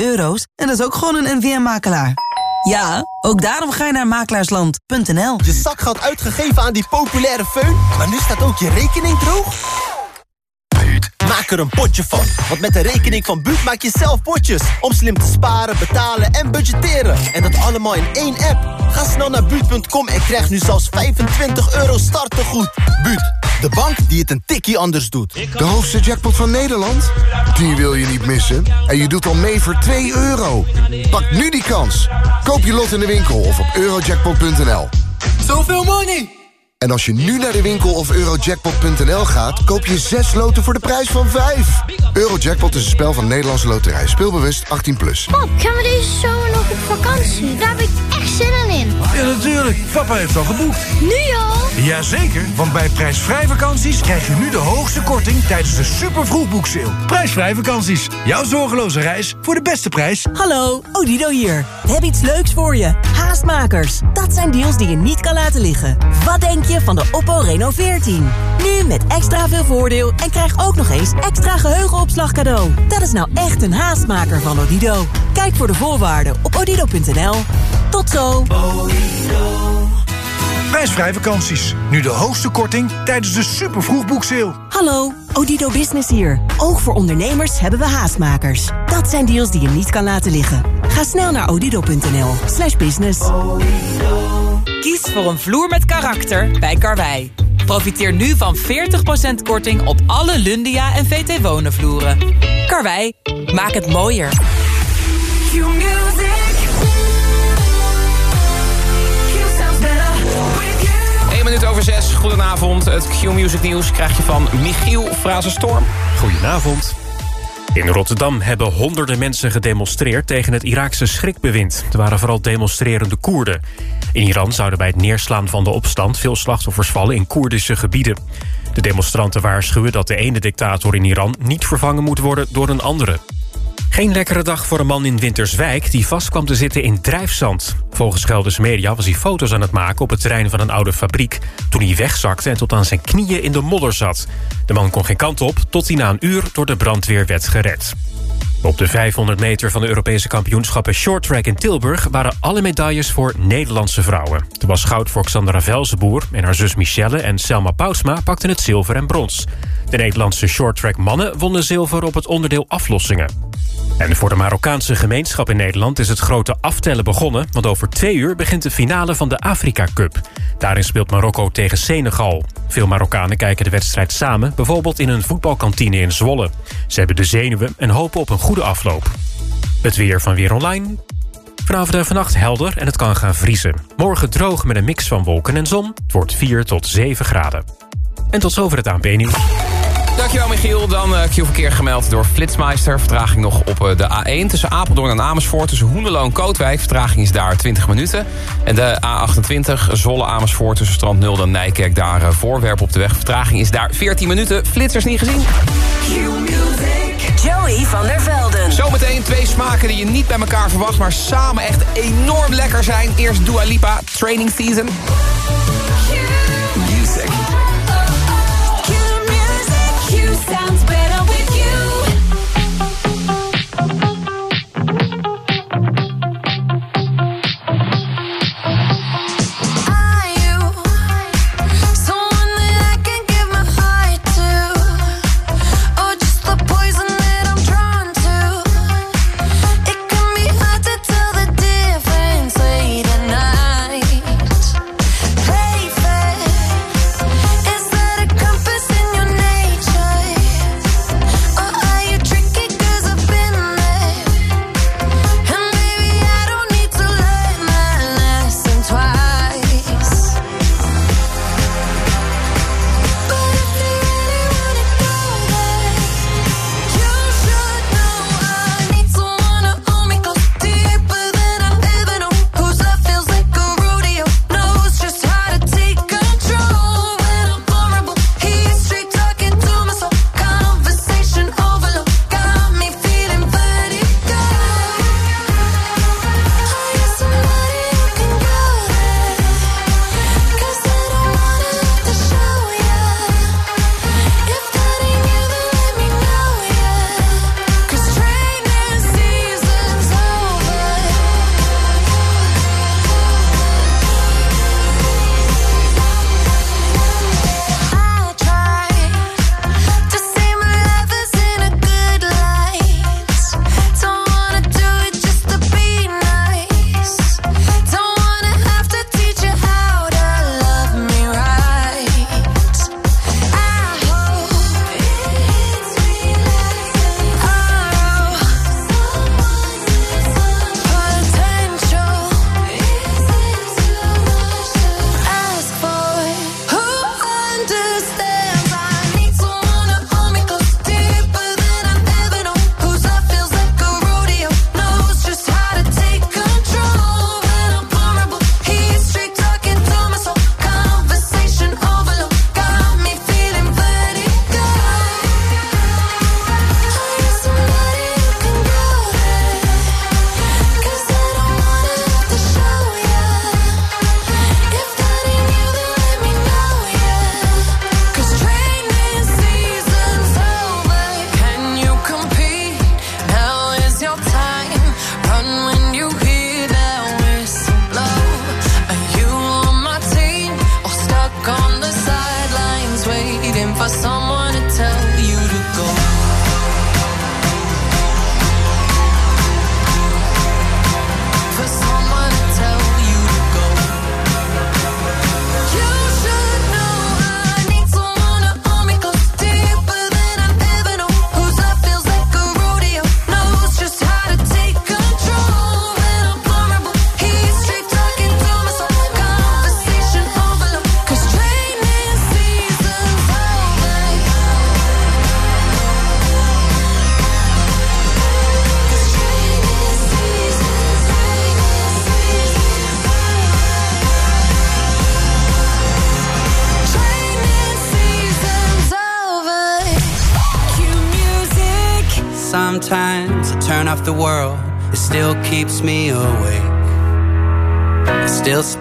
euro's en dat is ook gewoon een NVM-makelaar. Ja, ook daarom ga je naar makelaarsland.nl. Je zakgeld uitgegeven aan die populaire föhn, maar nu staat ook je rekening droog? Maak er een potje van. Want met de rekening van Buut maak je zelf potjes. Om slim te sparen, betalen en budgetteren. En dat allemaal in één app. Ga snel naar Buut.com en krijg nu zelfs 25 euro startegoed. Buut, de bank die het een tikkie anders doet. De hoogste jackpot van Nederland? Die wil je niet missen. En je doet al mee voor 2 euro. Pak nu die kans. Koop je lot in de winkel of op eurojackpot.nl. Zoveel money! En als je nu naar de winkel of eurojackpot.nl gaat... koop je 6 loten voor de prijs van 5. Eurojackpot is een spel van Nederlandse Loterij. Speelbewust 18+. Plus. Pap, gaan we deze zomer nog op vakantie? Daar heb ik echt zin in. Ja, natuurlijk. Papa heeft al geboekt. Nu al? Jazeker, want bij prijsvrij vakanties krijg je nu de hoogste korting tijdens de super vroegboekseil. Prijsvrij vakanties. Jouw zorgeloze reis voor de beste prijs. Hallo, Odido hier. We hebben iets leuks voor je. Haastmakers. Dat zijn deals die je niet kan laten liggen. Wat denk van de Oppo Reno 14? Nu met extra veel voordeel en krijg ook nog eens extra geheugenopslag cadeau. Dat is nou echt een haastmaker van Odido. Kijk voor de voorwaarden op odido.nl. Tot zo. Prijsvrij vakanties. Nu de hoogste korting tijdens de super vroegboekseil. Hallo, Odido Business hier. Ook voor ondernemers hebben we haastmakers. Dat zijn deals die je niet kan laten liggen. Ga snel naar odido.nl slash business. Kies voor een vloer met karakter bij Karwei. Profiteer nu van 40% korting op alle Lundia en VT Wonen vloeren. Karwei, maak het mooier. Minuut over zes. Goedenavond. Het Q-Music nieuws krijg je van Michiel Frazenstorm. Goedenavond. In Rotterdam hebben honderden mensen gedemonstreerd tegen het Iraakse schrikbewind. Er waren vooral demonstrerende Koerden. In Iran zouden bij het neerslaan van de opstand veel slachtoffers vallen in Koerdische gebieden. De demonstranten waarschuwen dat de ene dictator in Iran niet vervangen moet worden door een andere. Geen lekkere dag voor een man in Winterswijk die vast kwam te zitten in drijfzand. Volgens Gelderse Media was hij foto's aan het maken op het terrein van een oude fabriek... toen hij wegzakte en tot aan zijn knieën in de modder zat. De man kon geen kant op tot hij na een uur door de brandweer werd gered. Op de 500 meter van de Europese kampioenschappen shorttrack in Tilburg... waren alle medailles voor Nederlandse vrouwen. Er was goud voor Xandra Velzenboer en haar zus Michelle... en Selma Pauwsma pakten het zilver en brons. De Nederlandse shorttrack mannen wonnen zilver op het onderdeel aflossingen. En voor de Marokkaanse gemeenschap in Nederland is het grote aftellen begonnen... want over twee uur begint de finale van de Afrika Cup. Daarin speelt Marokko tegen Senegal. Veel Marokkanen kijken de wedstrijd samen... bijvoorbeeld in een voetbalkantine in Zwolle. Ze hebben de zenuwen en hopen op een goede afloop. Het weer van Weer Online. Vanavond en vannacht helder en het kan gaan vriezen. Morgen droog met een mix van wolken en zon. Het wordt 4 tot 7 graden. En tot zover het ANP-nieuws. Dankjewel Michiel. Dan uh, Q-verkeer gemeld door Flitsmeister. Vertraging nog op uh, de A1 tussen Apeldoorn en Amersfoort. Tussen Hoenderloo en Kootwijk. Vertraging is daar 20 minuten. En de A28 Zolle-Amersfoort tussen Strand Nulde en Nijkerk. Daar uh, voorwerp op de weg. Vertraging is daar 14 minuten. Flitsers niet gezien. Joey van der Velden. Zometeen twee smaken die je niet bij elkaar verwacht... maar samen echt enorm lekker zijn. Eerst Dua Lipa, Training Season.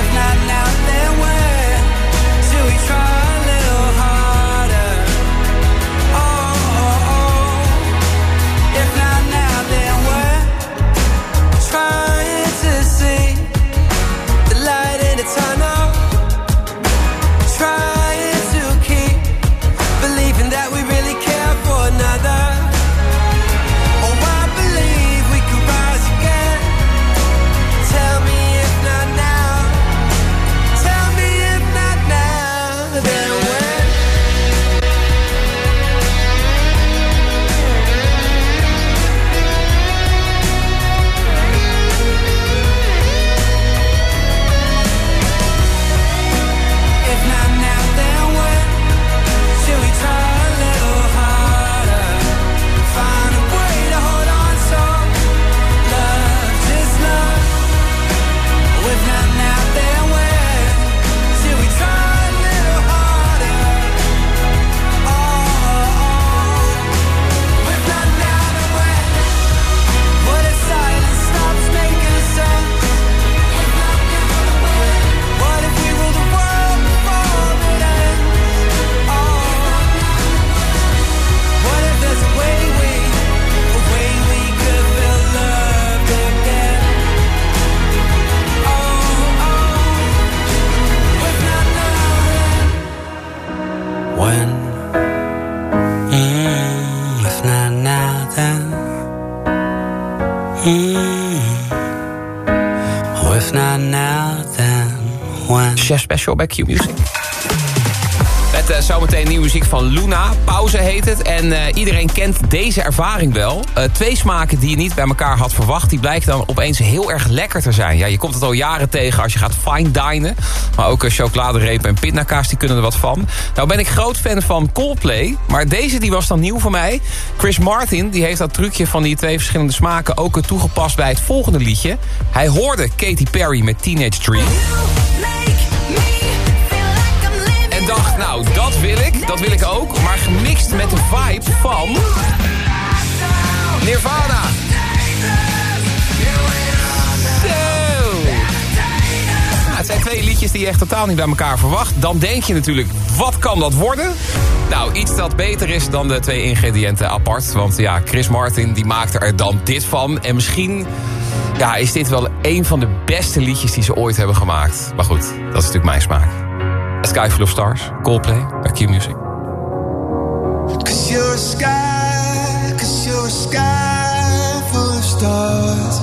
If not Special bij Q-Music. Met eh, zometeen nieuwe muziek van Luna. Pauze heet het. En eh, iedereen kent deze ervaring wel. Eh, twee smaken die je niet bij elkaar had verwacht... die blijken dan opeens heel erg lekker te zijn. Ja, je komt het al jaren tegen als je gaat fine dinen. Maar ook chocoladerepen en pindakaas die kunnen er wat van. Nou ben ik groot fan van Coldplay. Maar deze die was dan nieuw voor mij. Chris Martin die heeft dat trucje van die twee verschillende smaken... ook toegepast bij het volgende liedje. Hij hoorde Katy Perry met Teenage Dream... nou, dat wil ik, dat wil ik ook. Maar gemixt met de vibe van... Nirvana. Zo. Nou, het zijn twee liedjes die je echt totaal niet bij elkaar verwacht. Dan denk je natuurlijk, wat kan dat worden? Nou, iets dat beter is dan de twee ingrediënten apart. Want ja, Chris Martin die maakte er dan dit van. En misschien ja, is dit wel een van de beste liedjes die ze ooit hebben gemaakt. Maar goed, dat is natuurlijk mijn smaak. A Sky Full of Stars, Coldplay, bij Q-Music. Cause you're a sky, cause you're a sky full of stars.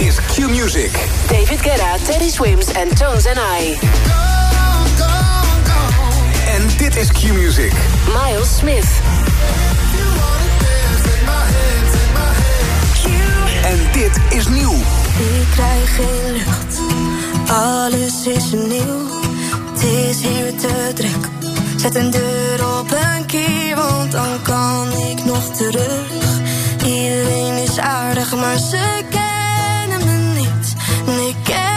is Q Music. David Guetta, Teddy Swims en Tones and I. Go, go, go. En dit is Q Music. Miles Smith. En dit is nieuw. Ik krijg geen lucht, alles is nieuw. Het is hier te druk. Zet een deur op een keer, want dan kan ik nog terug. Iedereen is aardig, maar ze kijken. Nick and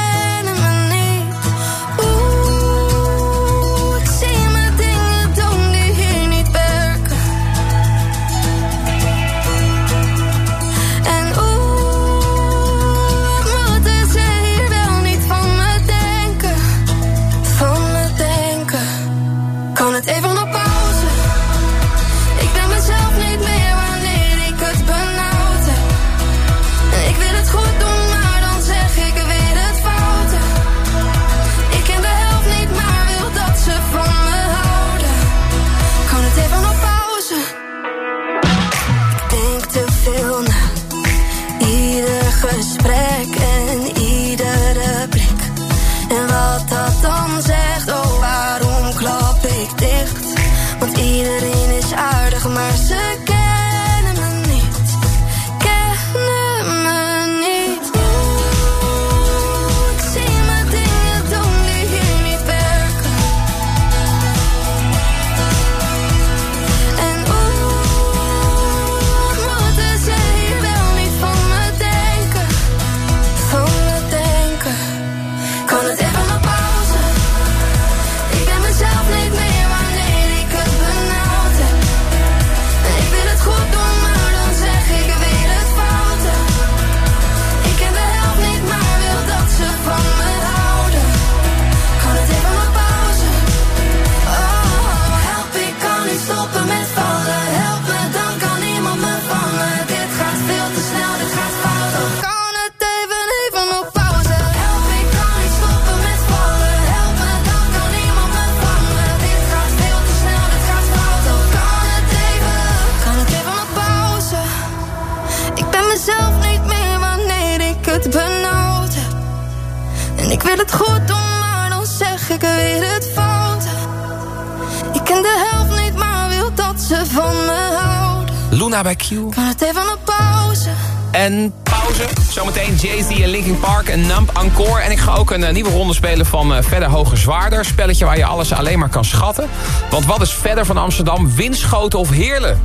Kan het even een pauze? En pauze. Zometeen Jay-Z en Linkin Park en Nump Encore. En ik ga ook een eh, nieuwe ronde spelen van eh, Verder Hoger Zwaarder. Spelletje waar je alles alleen maar kan schatten. Want wat is verder van Amsterdam? Winschoten of Heerlen?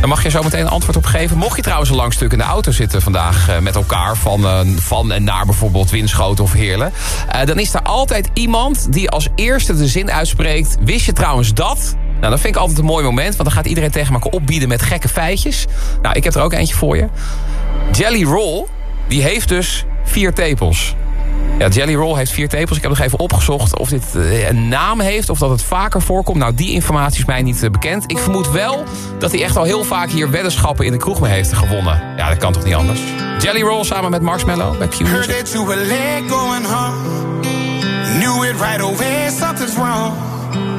Daar mag je zo meteen een antwoord op geven. Mocht je trouwens een lang stuk in de auto zitten vandaag eh, met elkaar... Van, van en naar bijvoorbeeld Winschoten of Heerlen... Dan is er altijd iemand die als eerste de zin uitspreekt... wist je trouwens dat... Nou, dat vind ik altijd een mooi moment, want dan gaat iedereen tegen elkaar opbieden met gekke feitjes. Nou, ik heb er ook eentje voor je. Jelly Roll, die heeft dus vier tepels. Ja, Jelly Roll heeft vier tepels. Ik heb nog even opgezocht of dit eh, een naam heeft... of dat het vaker voorkomt. Nou, die informatie is mij niet eh, bekend. Ik vermoed wel dat hij echt al heel vaak hier weddenschappen... in de kroeg mee heeft gewonnen. Ja, dat kan toch niet anders? Jelly Roll samen met Marshmallow bij Q it right.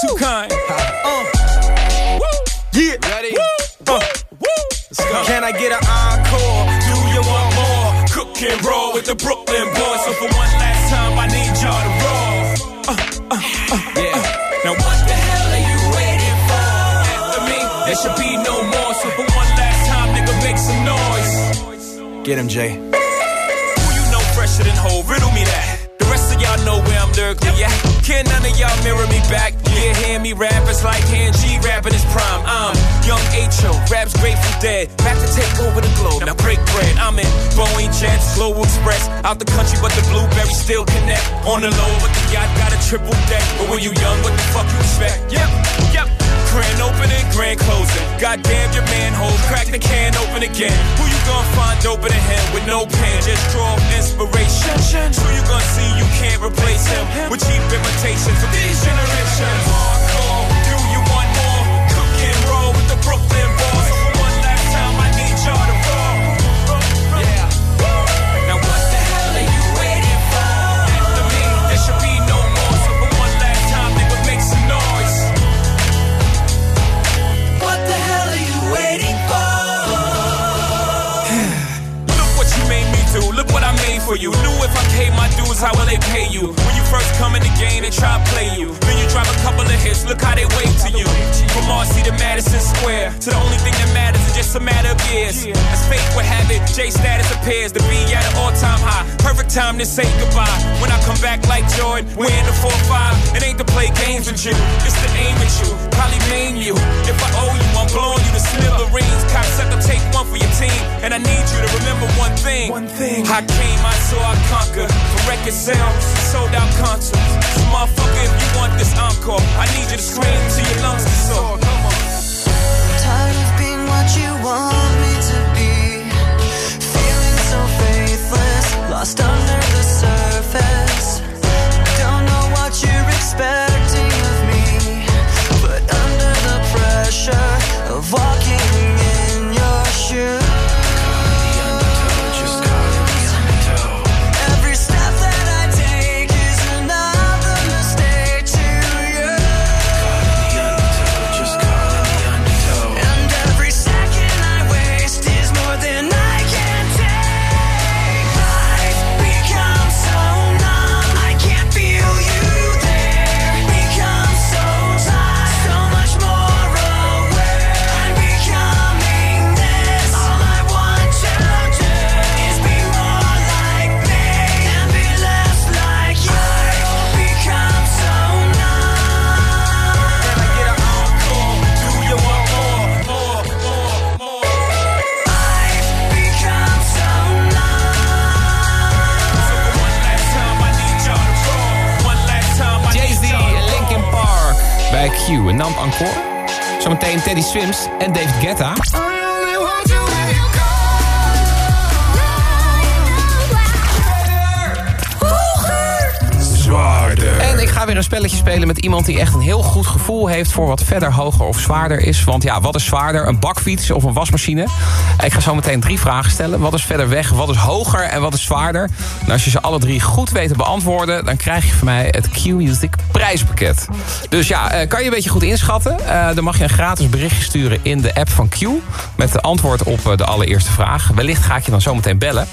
too kind. Uh. Woo. Yeah. Ready? Woo. Uh. Woo. Can I get an encore? Do you want more? Cook and roll with the Brooklyn boys. So for one last time, I need y'all to roll. Uh, uh, uh, yeah. Now what the hell are you waiting for? After me, there should be no more. So for one last time, nigga, make some noise. Get him, Jay. Who you know fresher than whole? Riddle me that. The rest of y'all know where I'm lyrically at. Can none of y'all mirror me back? Yeah, hear me rap, it's like hand G rapping his prime. I'm young H.O., raps grateful dead. Back to take over the globe, now break bread. I'm in Boeing Jets, Global Express. Out the country, but the blueberries still connect. On the low, but the yacht got a triple deck. But when you young, what the fuck you expect? Yep, yep. Grand opening, grand closing. Goddamn your manhole, crack the can open again. Who you gonna find open than him with no pen? Just draw inspiration. Who you gonna see you can't replace him with cheap imitations of these generations? Hardcore, do you want more? Cook and roll with the Brooklyn boys. For you. Knew if I paid my dues, how will they pay you? When you first come in the game, they try to play you. Then you drop a couple of hits. Look how they wave to you. From Marcy to Madison Square. To the only thing that matters is just a matter of years. As fate would have it, J status appears to be at an all-time high. Perfect time to say goodbye. When I come back like Jordan, we're in the 4-5. It ain't to play games with you. It's to aim at you. Probably maim you. If I owe you, I'm blowing you to smithereens. Cop sucker, take one for your team. And I need you to remember one thing. I came, I saw, I conquered. From record sales, sold out concerts. So motherfucker, if you want this encore, I need you to scream till your lungs get sore. Come on. Tired of being what you want me to be. Feeling so faithless, lost under the surface. Don't know what you're expecting Zometeen Teddy Swims en David Guetta. Ga weer een spelletje spelen met iemand die echt een heel goed gevoel heeft... voor wat verder, hoger of zwaarder is. Want ja, wat is zwaarder? Een bakfiets of een wasmachine? Ik ga zo meteen drie vragen stellen. Wat is verder weg? Wat is hoger? En wat is zwaarder? En als je ze alle drie goed weet te beantwoorden... dan krijg je van mij het Q-Music prijspakket. Dus ja, eh, kan je een beetje goed inschatten? Eh, dan mag je een gratis berichtje sturen in de app van Q... met de antwoord op eh, de allereerste vraag. Wellicht ga ik je dan zo meteen bellen.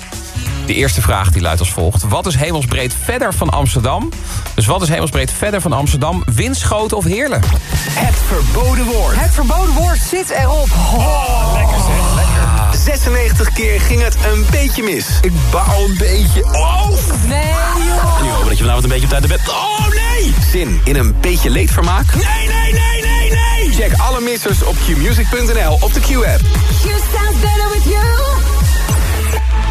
De eerste vraag die luidt als volgt. Wat is hemelsbreed verder van Amsterdam? Dus wat is hemelsbreed verder van Amsterdam? Winschoten of Heerlen? Het verboden woord. Het verboden woord zit erop. Oh, lekker zeg, lekker. 96 keer ging het een beetje mis. Ik baal een beetje. Oh! Nee, joh. Nu hopen dat je vanavond een beetje op tijd bed... Oh, nee! Zin in een beetje leedvermaak? Nee, nee, nee, nee, nee! Check alle missers op qmusic.nl op de Q-app.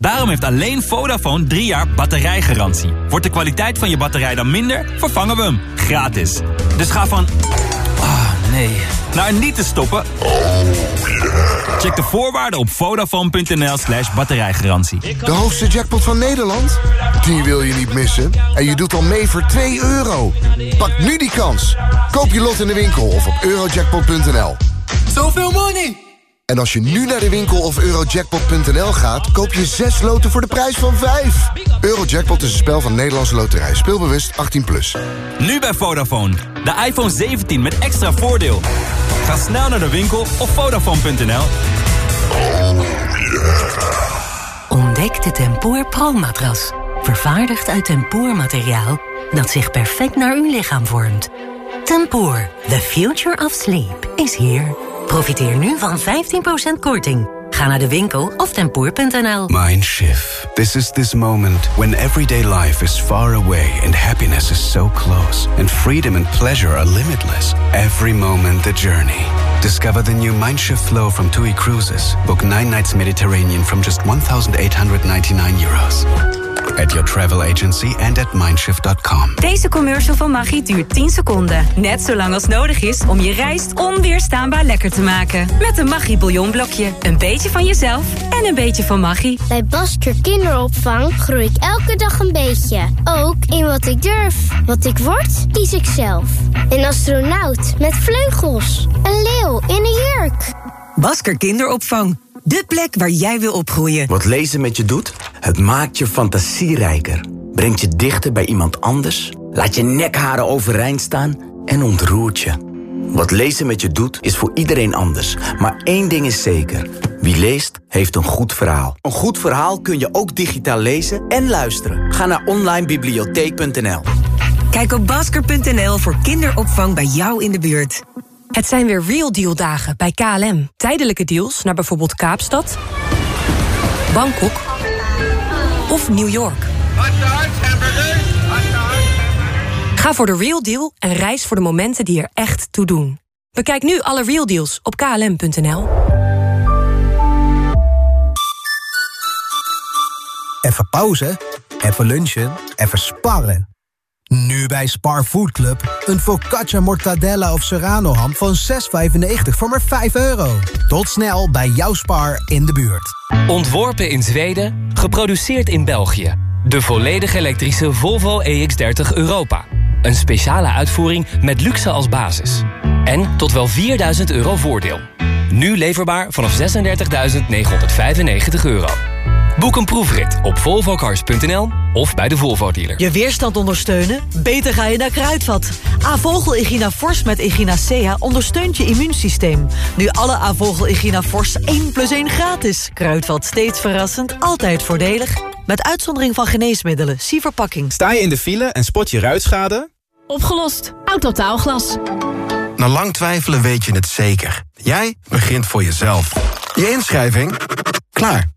Daarom heeft alleen Vodafone 3 jaar batterijgarantie. Wordt de kwaliteit van je batterij dan minder, vervangen we hem. Gratis. Dus ga van... Ah, nee. Naar niet te stoppen. Check de voorwaarden op vodafone.nl slash batterijgarantie. De hoogste jackpot van Nederland? Die wil je niet missen. En je doet al mee voor 2 euro. Pak nu die kans. Koop je lot in de winkel of op eurojackpot.nl. Zoveel money! En als je nu naar de winkel of eurojackpot.nl gaat... koop je 6 loten voor de prijs van 5. Eurojackpot is een spel van Nederlandse Loterij. Speelbewust 18+. Plus. Nu bij Vodafone. De iPhone 17 met extra voordeel. Ga snel naar de winkel of vodafone.nl. Ontdek de Tempoor Pro-matras. Vervaardigd uit tempoormateriaal dat zich perfect naar uw lichaam vormt. Tempoor, the future of sleep, is here. Profiteer nu van 15% korting. Ga naar de winkel of tempoor.nl. Mindshift. This is this moment when everyday life is far away and happiness is so close, and freedom and pleasure are limitless. Every moment the journey. Discover the new Mindshift flow from TUI Cruises. Book nine nights Mediterranean from just 1,899 euros. At your travel agency and at mindshift.com. Deze commercial van Maggi duurt 10 seconden. Net zo lang als nodig is om je rijst onweerstaanbaar lekker te maken. Met een Maggi bouillonblokje. Een beetje van jezelf en een beetje van Maggi. Bij Basker Kinderopvang groei ik elke dag een beetje. Ook in wat ik durf. Wat ik word, kies ik zelf. Een astronaut met vleugels. Een leeuw in een jurk. Basker Kinderopvang. De plek waar jij wil opgroeien. Wat lezen met je doet? Het maakt je fantasierijker. Brengt je dichter bij iemand anders. Laat je nekharen overeind staan en ontroert je. Wat lezen met je doet, is voor iedereen anders. Maar één ding is zeker. Wie leest, heeft een goed verhaal. Een goed verhaal kun je ook digitaal lezen en luisteren. Ga naar onlinebibliotheek.nl Kijk op basker.nl voor kinderopvang bij jou in de buurt. Het zijn weer Real Deal dagen bij KLM. Tijdelijke deals naar bijvoorbeeld Kaapstad, Bangkok of New York. Ga voor de Real Deal en reis voor de momenten die er echt toe doen. Bekijk nu alle Real Deals op klm.nl. Even pauze, even lunchen, even sparren. Nu bij Spar Food Club. Een focaccia mortadella of serrano ham van 6,95 voor maar 5 euro. Tot snel bij jouw Spar in de buurt. Ontworpen in Zweden, geproduceerd in België. De volledig elektrische Volvo EX30 Europa. Een speciale uitvoering met luxe als basis. En tot wel 4000 euro voordeel. Nu leverbaar vanaf 36.995 euro. Boek een proefrit op volvocars.nl of bij de Volvo dealer. Je weerstand ondersteunen? Beter ga je naar Kruidvat. Avogel Igina Force met Igina Sea ondersteunt je immuunsysteem. Nu alle Avogel Igina Force 1 plus 1 gratis. Kruidvat steeds verrassend, altijd voordelig. Met uitzondering van geneesmiddelen. Zie verpakking. Sta je in de file en spot je ruitschade? Opgelost. Autotaalglas. Na lang twijfelen weet je het zeker. Jij begint voor jezelf. Je inschrijving? Klaar.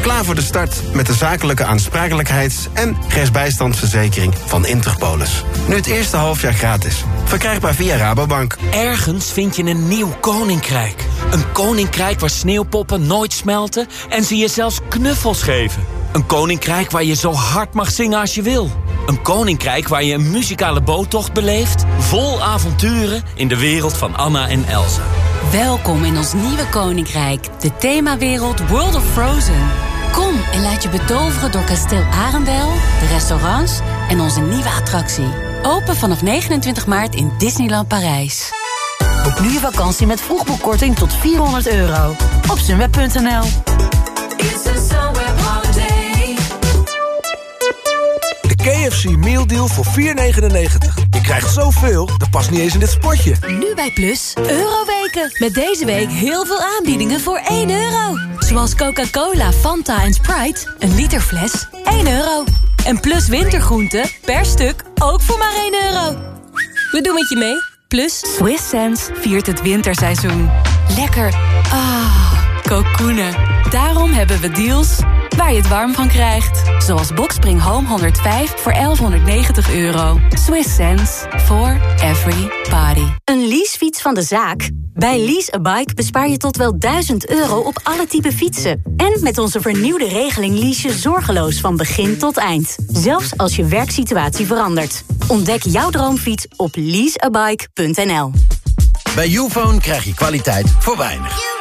Klaar voor de start met de zakelijke aansprakelijkheids- en rechtsbijstandsverzekering van Interpolis. Nu het eerste halfjaar gratis. Verkrijgbaar via Rabobank. Ergens vind je een nieuw koninkrijk. Een koninkrijk waar sneeuwpoppen nooit smelten en ze je zelfs knuffels geven. Een koninkrijk waar je zo hard mag zingen als je wil. Een koninkrijk waar je een muzikale boottocht beleeft... vol avonturen in de wereld van Anna en Elsa. Welkom in ons nieuwe koninkrijk, de themawereld World of Frozen. Kom en laat je betoveren door kasteel Arendel, de restaurants en onze nieuwe attractie. Open vanaf 29 maart in Disneyland Parijs. Boek nu je vakantie met vroegboekkorting tot 400 euro. Op sunweb.nl KFC Meal Deal voor 4,99. Je krijgt zoveel, dat past niet eens in dit spotje. Nu bij Plus, Euroweken. Met deze week heel veel aanbiedingen voor 1 euro. Zoals Coca-Cola, Fanta en Sprite, een liter fles, 1 euro. En Plus wintergroenten, per stuk, ook voor maar 1 euro. We doen met je mee. Plus, Swiss Sense viert het winterseizoen. Lekker. Ah, kokoenen. Daarom hebben we deals waar je het warm van krijgt. Zoals Boxspring Home 105 voor 1190 euro. Swiss sense for every body. Een leasefiets van de zaak? Bij Lease a Bike bespaar je tot wel 1000 euro op alle type fietsen. En met onze vernieuwde regeling lease je zorgeloos van begin tot eind. Zelfs als je werksituatie verandert. Ontdek jouw droomfiets op leaseabike.nl Bij Ufone krijg je kwaliteit voor weinig.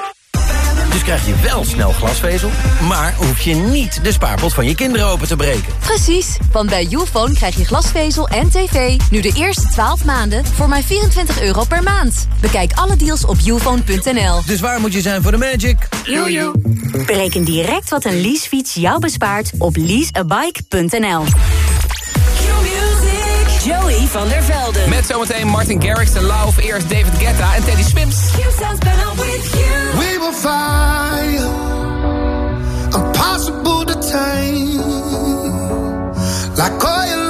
Dus krijg je wel snel glasvezel, maar hoef je niet de spaarpot van je kinderen open te breken. Precies, want bij Ufone krijg je glasvezel en tv nu de eerste 12 maanden voor maar 24 euro per maand. Bekijk alle deals op ufone.nl. Dus waar moet je zijn voor de magic? Jojo. Bereken direct wat een leasefiets jou bespaart op leaseabike.nl Joey van der Velden. Met zometeen Martin Garrix en Love, eerst David Guetta en Teddy Swims. We will impossible to tame, like oil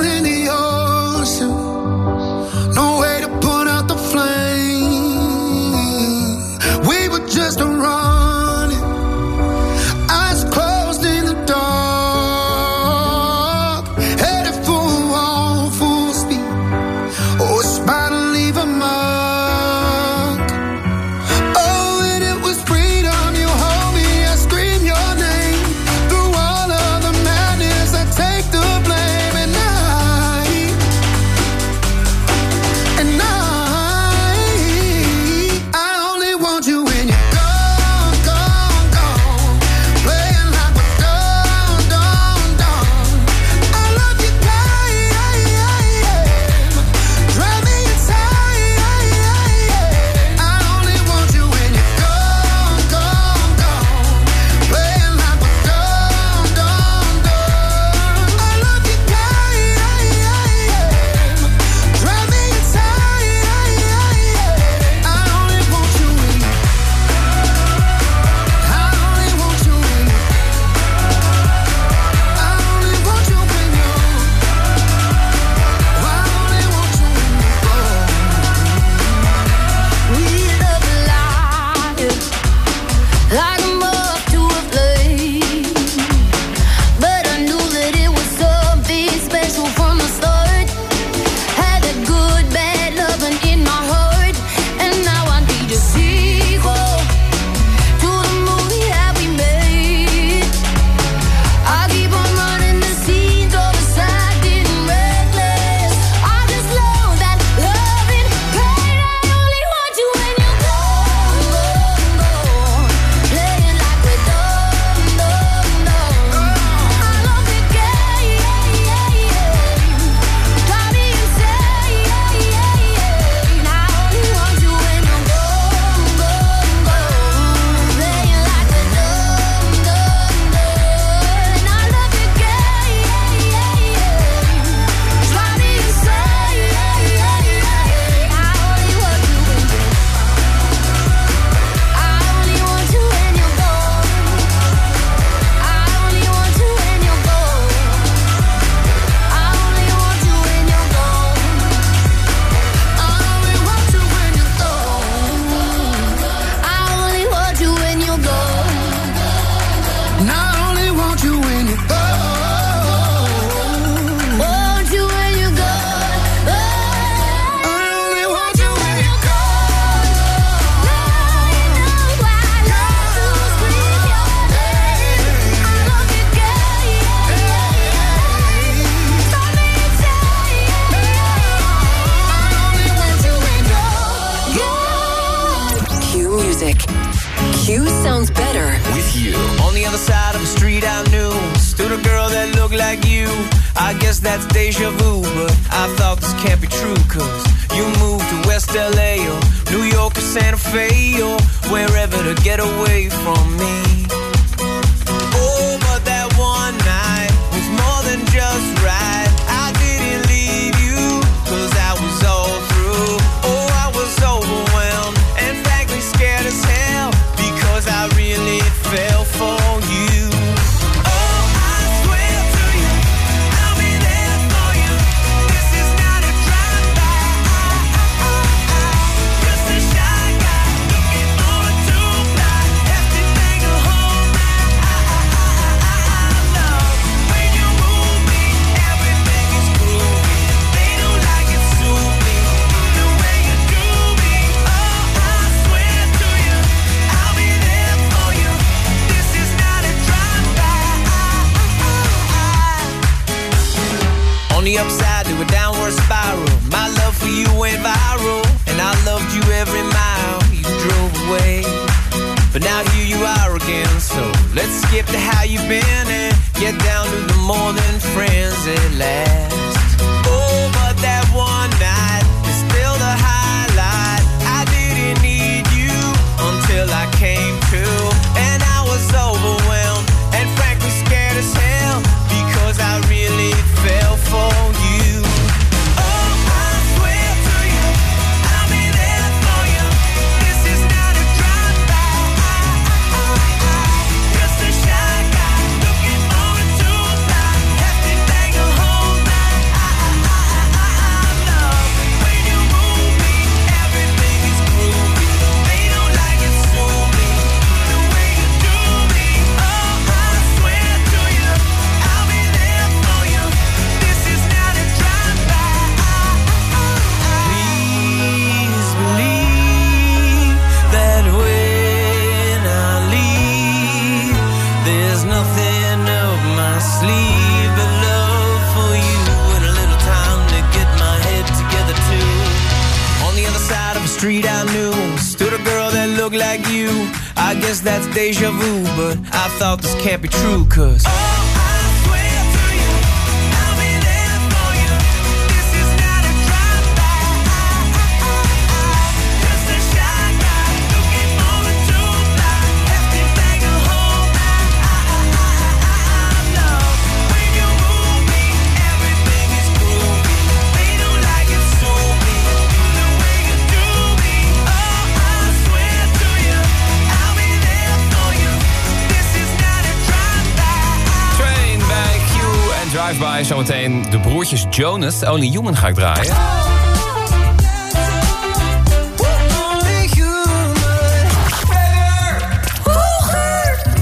Zometeen de broertjes Jonas. Only Human ga ik draaien.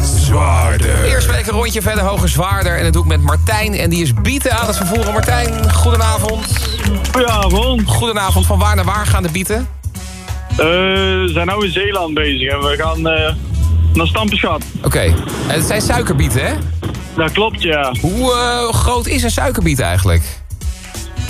Zwaarder. Eerst week een rondje verder, hoger, zwaarder. En dat doe ik met Martijn. En die is bieten aan het vervoeren. Martijn, goedenavond. Goedenavond. Goedenavond. Van waar naar waar gaan de bieten? Eh, we zijn nu in Zeeland bezig en we gaan eh, naar Stampenschap. Oké. En het zijn suikerbieten, hè? Dat klopt, ja. Hoe eh, groot is een suikerbiet eigenlijk?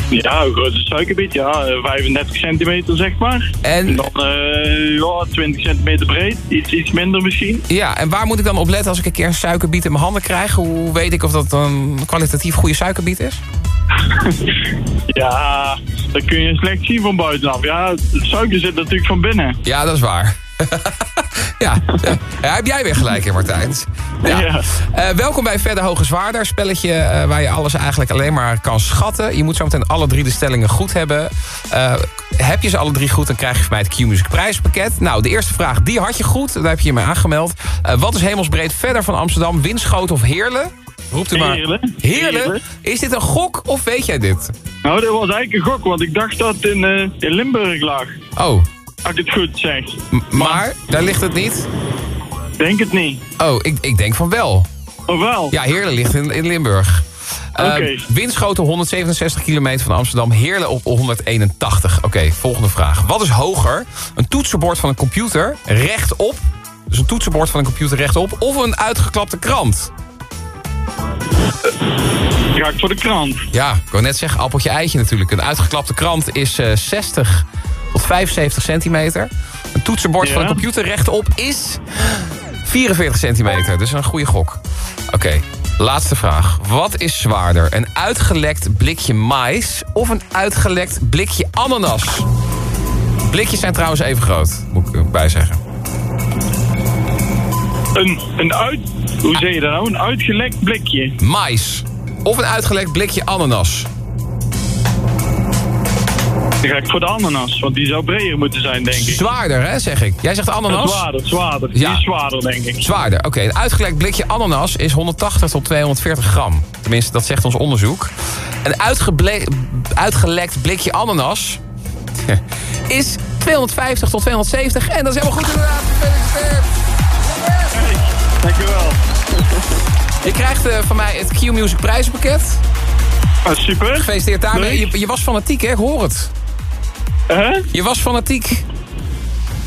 Ja, hoe groot is het suikerbiet? Ja, eh, 35 centimeter zeg maar. En, dan eh, ja, 20 centimeter breed, iets, iets minder misschien. Ja, en waar moet ik dan op letten als ik een keer een suikerbiet in mijn handen krijg? Hoe weet ik of dat een kwalitatief goede suikerbiet is? Ja, dat kun je slecht zien van buitenaf. Ja, het suiker zit natuurlijk van binnen. Ja, dat is waar. ja, ja, heb jij weer gelijk, hè, Martijn? Ja. Eh, welkom bij Verder Hoge Zwaarder. Spelletje eh, waar je alles eigenlijk alleen maar kan schatten. Je moet zo meteen alle drie de stellingen goed hebben. Eh, heb je ze alle drie goed, dan krijg je van mij het Q-Music prijspakket. Nou, de eerste vraag, die had je goed. Daar heb je je mee aangemeld. Eh, wat is hemelsbreed verder van Amsterdam? Winschoten of Heerlen? Roept u maar. Heerlen. Is dit een gok of weet jij dit? Nou, dat was eigenlijk een gok, want ik dacht dat het in, eh, in Limburg lag. Oh, Als ik het goed zeg. m- maar daar ligt het niet? Denk het niet. Oh, ik, ik denk van wel. Of wel? Ja, Heerlen ligt in, in Limburg. Eh, Oké. Winschoten 167 kilometer van Amsterdam. Heerlen op 181. Oké, volgende vraag. Wat is hoger? Een toetsenbord van een computer rechtop? Dus een toetsenbord van een computer rechtop? Of een uitgeklapte krant? Ga ik voor de krant. Ja, ik wou net zeggen, appeltje eitje natuurlijk. Een uitgeklapte krant is eh, 60 tot 75 centimeter. Een toetsenbord Ja. van een computer rechtop is 44 centimeter. Dus een goede gok. Oké. Laatste vraag. Wat is zwaarder? Een uitgelekt blikje mais of een uitgelekt blikje ananas? Blikjes zijn trouwens even groot, moet ik erbij zeggen. Een, een uit... Hoe zeg je dat nou? Een uitgelekt blikje. Mais. Of een uitgelekt blikje ananas. Dan ga ik voor de ananas, want die zou breder moeten zijn, denk ik. Zwaarder, hè, zeg ik. Jij zegt ananas? Zwaarder, zwaarder. Ja. Die is zwaarder, denk ik. Zwaarder, oké. Een uitgelekt blikje ananas is 180 tot 240 gram. Tenminste, dat zegt ons onderzoek. Een uitgelekt blikje ananas is 250 tot 270. En dat is helemaal goed inderdaad. Gefeliciteerd. Dankjewel. Je krijgt eh, van mij het Q-Music prijzenpakket. Ah, super. Gefeliciteerd daarmee. Je, je was fanatiek, hè? Ik hoor het. Je was fanatiek.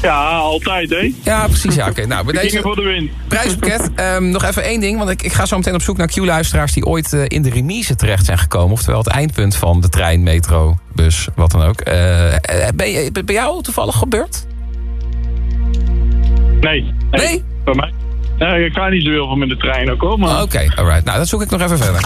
Ja, altijd, hè? Ja, precies. Ja, oké. Nou, bij We deze gingen voor de win. prijzenpakket. Ehm, nog even één ding, want ik, ik ga zo meteen op zoek naar Q-luisteraars... die ooit eh, in de remise terecht zijn gekomen. Oftewel het eindpunt van de trein, metro, bus, wat dan ook. Eh, eh, ben je, bij jou toevallig gebeurd? Nee. Nee? Bij mij? Nee, ik ga niet zoveel van met de trein ook, hoor. Maar... Oké, alright. Nou, dat zoek ik nog even verder.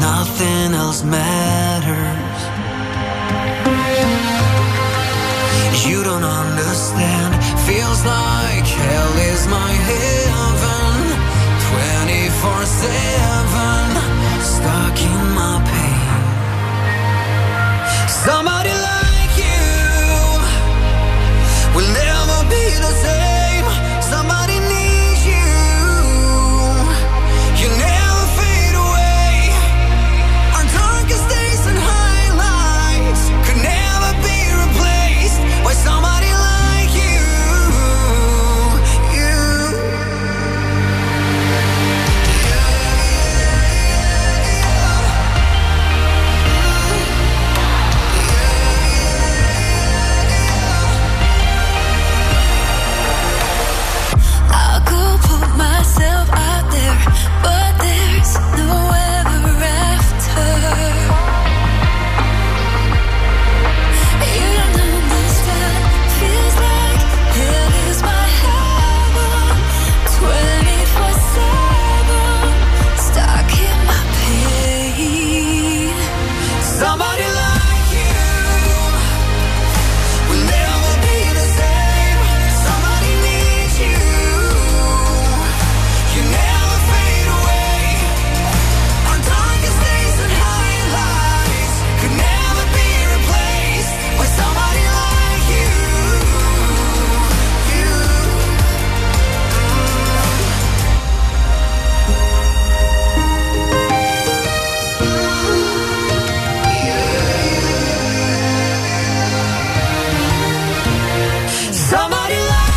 Nothing else matters. You don't understand, feels like hell is my heaven. 24 7, stuck in my pain. Somebody like you will never be the same. party like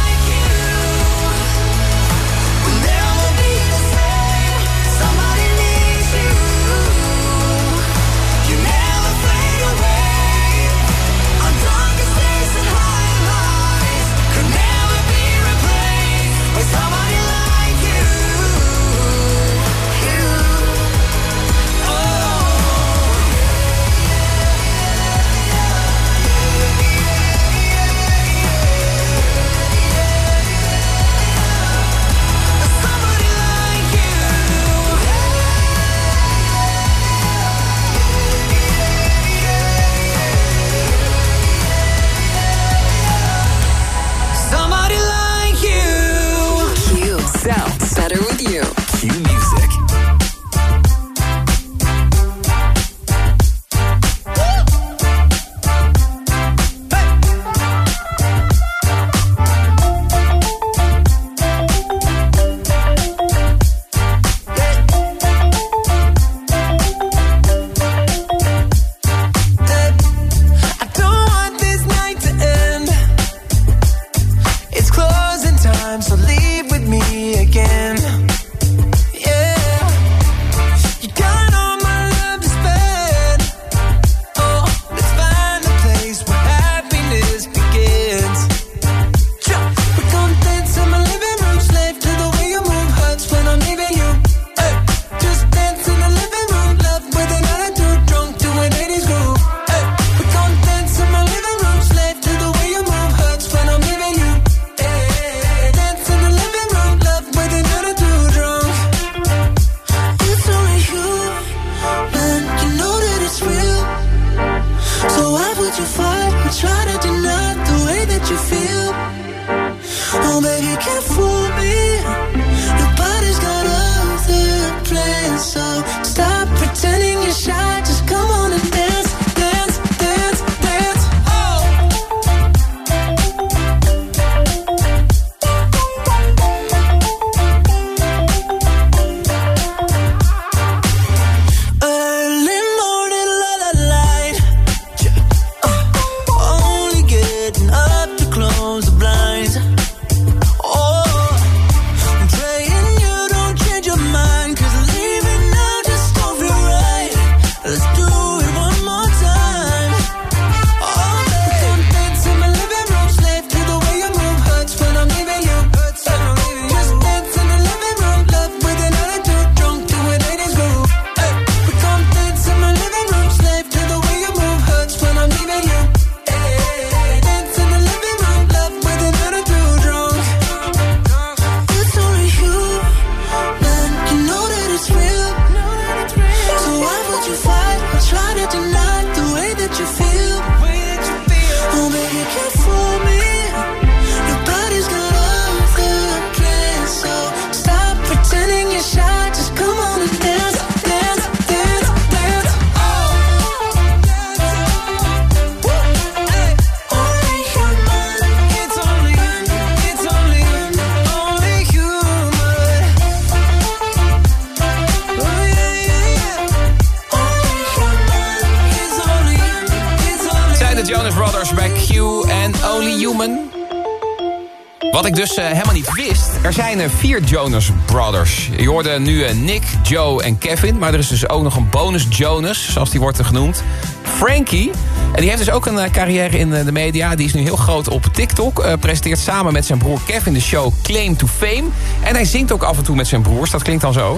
Wat ik dus eh, helemaal niet wist, er zijn eh, vier Jonas Brothers. Je hoorde nu eh, Nick, Joe en Kevin, maar er is dus ook nog een bonus Jonas, zoals die wordt genoemd. Frankie, en die heeft dus ook een carrière in de media. Die is nu heel groot op TikTok. presenteert samen met zijn broer Kevin de show Claim to Fame. En hij zingt ook af en toe met zijn broers. Dat klinkt dan zo.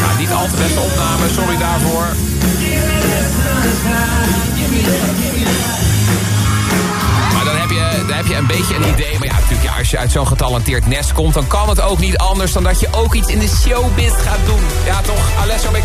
Nou, niet al te beste opname, sorry daarvoor. Een beetje een idee. Maar ja, natuurlijk, als je uit zo'n getalenteerd nest komt... dan kan het ook niet anders dan dat je ook iets in de showbiz gaat doen. Ja, toch? Alesso met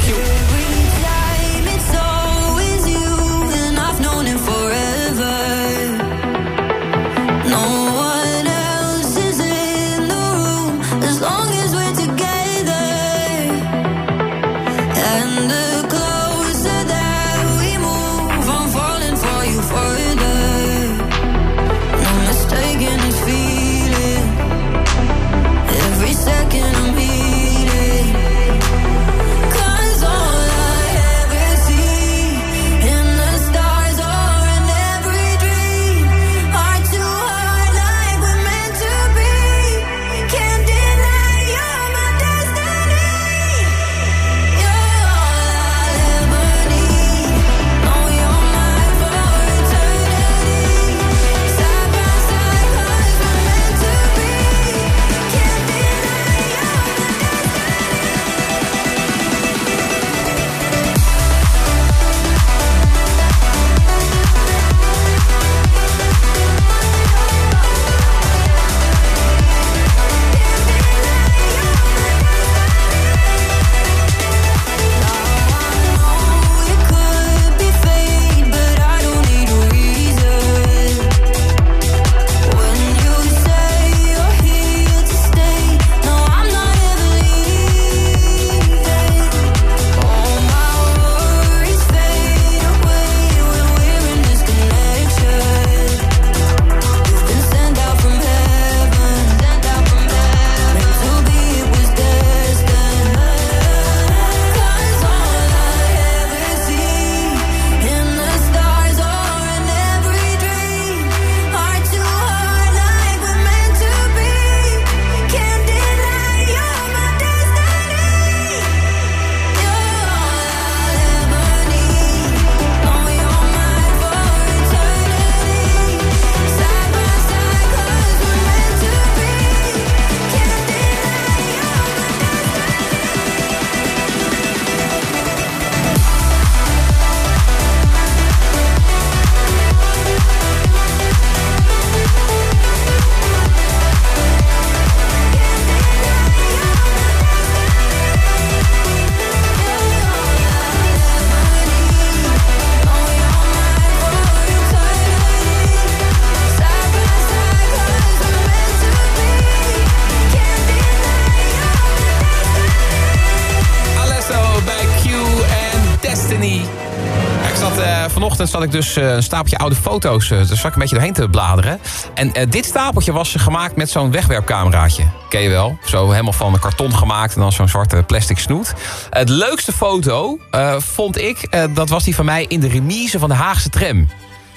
ik dus eh, een stapeltje oude foto's... eh, daar zat ik een beetje doorheen te bladeren. En eh, dit stapeltje was gemaakt met zo'n wegwerpcameraatje. Ken je wel? Zo helemaal van karton gemaakt en dan zo'n zwarte plastic snoet. Het leukste foto vond ik, dat was die van mij in de remise van de Haagse tram.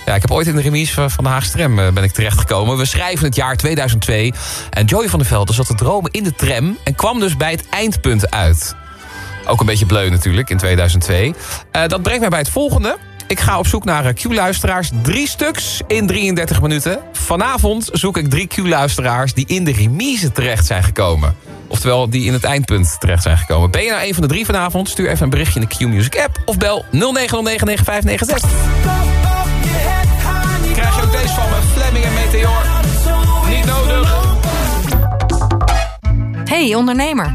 Ja, ik heb ooit in de remise van- de Haagse tram ben ik terechtgekomen. We schrijven het jaar 2002. En Joey van der Velde zat te dromen in de tram... en kwam dus bij het eindpunt uit. Ook een beetje bleu natuurlijk in 2002. Eh, dat brengt mij bij het volgende. Ik ga op zoek naar eh, Q-luisteraars. Drie stuks in 33 minuten. Vanavond zoek ik drie Q-luisteraars... die in de remise terecht zijn gekomen. Oftewel, die in het eindpunt terecht zijn gekomen. Ben je nou een van de drie vanavond? Stuur even een berichtje in de Q-Music app... of bel 09099596. Krijg je ook deze van me, Fleming en Meteor. Niet nodig. Hey ondernemer,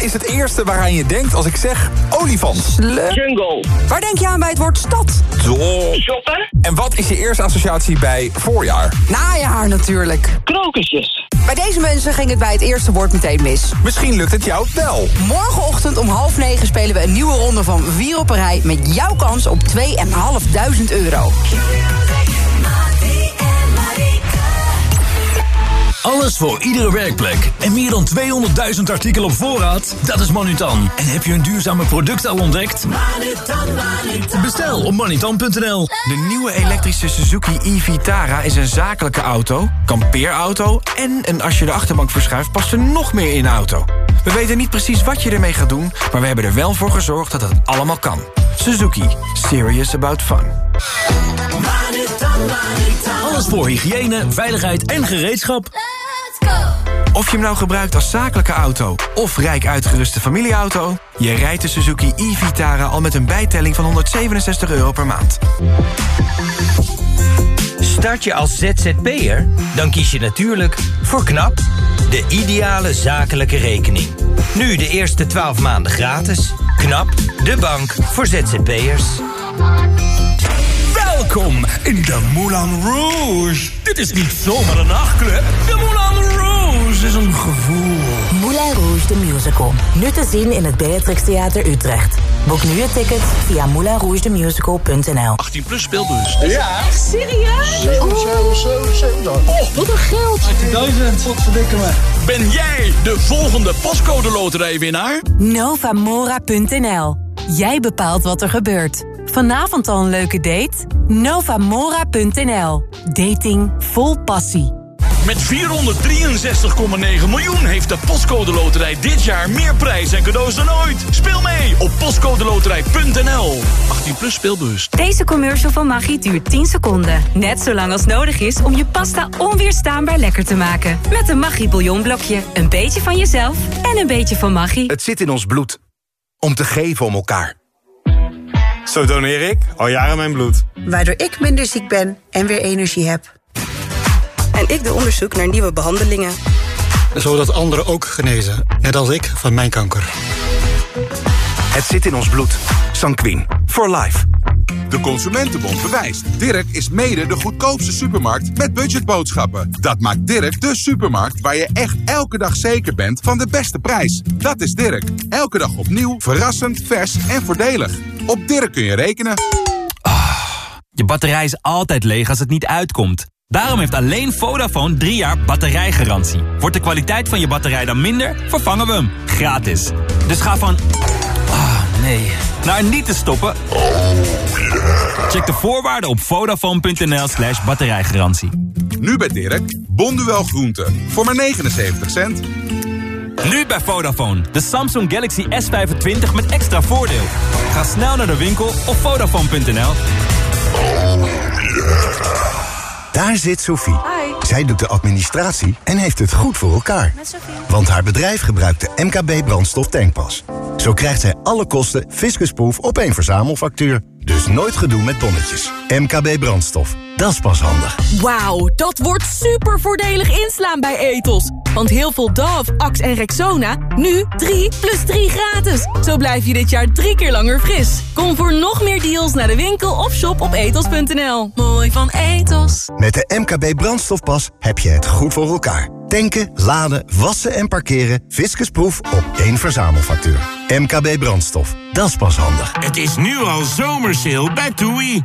Wat is het eerste waaraan je denkt als ik zeg olifant? Jungle. Waar denk je aan bij het woord stad? Shoppen. En wat is je eerste associatie bij voorjaar? Najaar natuurlijk. Krokusjes. Bij deze mensen ging het bij het eerste woord meteen mis. Misschien lukt het jou wel. Morgenochtend om half negen spelen we een nieuwe ronde van Vier op een Rij... met jouw kans op 2.500 euro. Alles voor iedere werkplek. En meer dan 200.000 artikelen op voorraad? Dat is Manutan. En heb je een duurzame product al ontdekt? Bestel op manutan.nl. De nieuwe elektrische Suzuki e-Vitara is een zakelijke auto, kampeerauto... en een als je de achterbank verschuift past er nog meer in de auto. We weten niet precies wat je ermee gaat doen... maar we hebben er wel voor gezorgd dat het allemaal kan. Suzuki. Serious about fun. Alles voor hygiëne, veiligheid en gereedschap. Of je hem nou gebruikt als zakelijke auto of rijk uitgeruste familieauto... je rijdt de Suzuki e-Vitara al met een bijtelling van 167 euro per maand. Start je als ZZP'er? Dan kies je natuurlijk voor KNAP, de ideale zakelijke rekening. Nu de eerste 12 maanden gratis. KNAP, de bank voor ZZP'ers. Welkom in de Moulin Rouge. Dit is niet zomaar een nachtclub. De Moulin Rouge is een gevoel. Moulin Rouge de Musical. Nu te zien in het Beatrix Theater Utrecht. Boek nu je ticket via moulinrougethemusical.nl 18 plus speelbus. Ja. Echt serieus? Oh, wat een geld. 18.000. Wat verdikken me. Ben jij de volgende postcode loterijwinnaar? Novamora.nl Jij bepaalt wat er gebeurt. Vanavond al een leuke date? Novamora.nl Dating vol passie. Met 463,9 miljoen heeft de Postcode Loterij dit jaar meer prijs en cadeaus dan ooit. Speel mee op postcodeloterij.nl. 18 plus speelbus. Deze commercial van Maggi duurt 10 seconden. Net zo lang als nodig is om je pasta onweerstaanbaar lekker te maken. Met een Maggi bouillonblokje. Een beetje van jezelf en een beetje van Maggi. Het zit in ons bloed. Om te geven om elkaar. Zo doneer ik al jaren mijn bloed. Waardoor ik minder ziek ben en weer energie heb. En ik doe onderzoek naar nieuwe behandelingen. Zodat anderen ook genezen, net als ik van mijn kanker. Het zit in ons bloed. Sanquin. For life. De Consumentenbond bewijst. Dirk is mede de goedkoopste supermarkt met budgetboodschappen. Dat maakt Dirk de supermarkt waar je echt elke dag zeker bent van de beste prijs. Dat is Dirk. Elke dag opnieuw, verrassend, vers en voordelig. Op Dirk kun je rekenen. Je batterij is altijd leeg als het niet uitkomt. Daarom heeft alleen Vodafone 3 jaar batterijgarantie. Wordt de kwaliteit van je batterij dan minder, vervangen we hem. Gratis. Dus ga van... Ah, nee. Naar niet te stoppen. Check de voorwaarden op vodafone.nl slash batterijgarantie. Nu bij Dirk, Bonduel Groenten. Voor maar 79 cent. Nu bij Vodafone. De Samsung Galaxy S25 met extra voordeel. Ga snel naar de winkel of vodafone.nl. Daar zit Sophie. Zij doet de administratie en heeft het goed voor elkaar. Want haar bedrijf gebruikt de MKB brandstof tankpas. Zo krijgt zij alle kosten fiscusproof op één verzamelfactuur. Dus nooit gedoe met bonnetjes. MKB brandstof. Dat is pas handig. Wauw, dat wordt super voordelig inslaan bij Ethos. Want heel veel Dove, Axe en Rexona, nu 3 plus 3 gratis. Zo blijf je dit jaar drie keer langer fris. Kom voor nog meer deals naar de winkel of shop op ethos.nl. Mooi van Ethos. Met de MKB brandstofpas heb je het goed voor elkaar. Tanken, laden, wassen en parkeren. Fiscusproef op één verzamelfactuur. MKB brandstof. Dat is pas handig. Het is nu al zomersale bij TUI.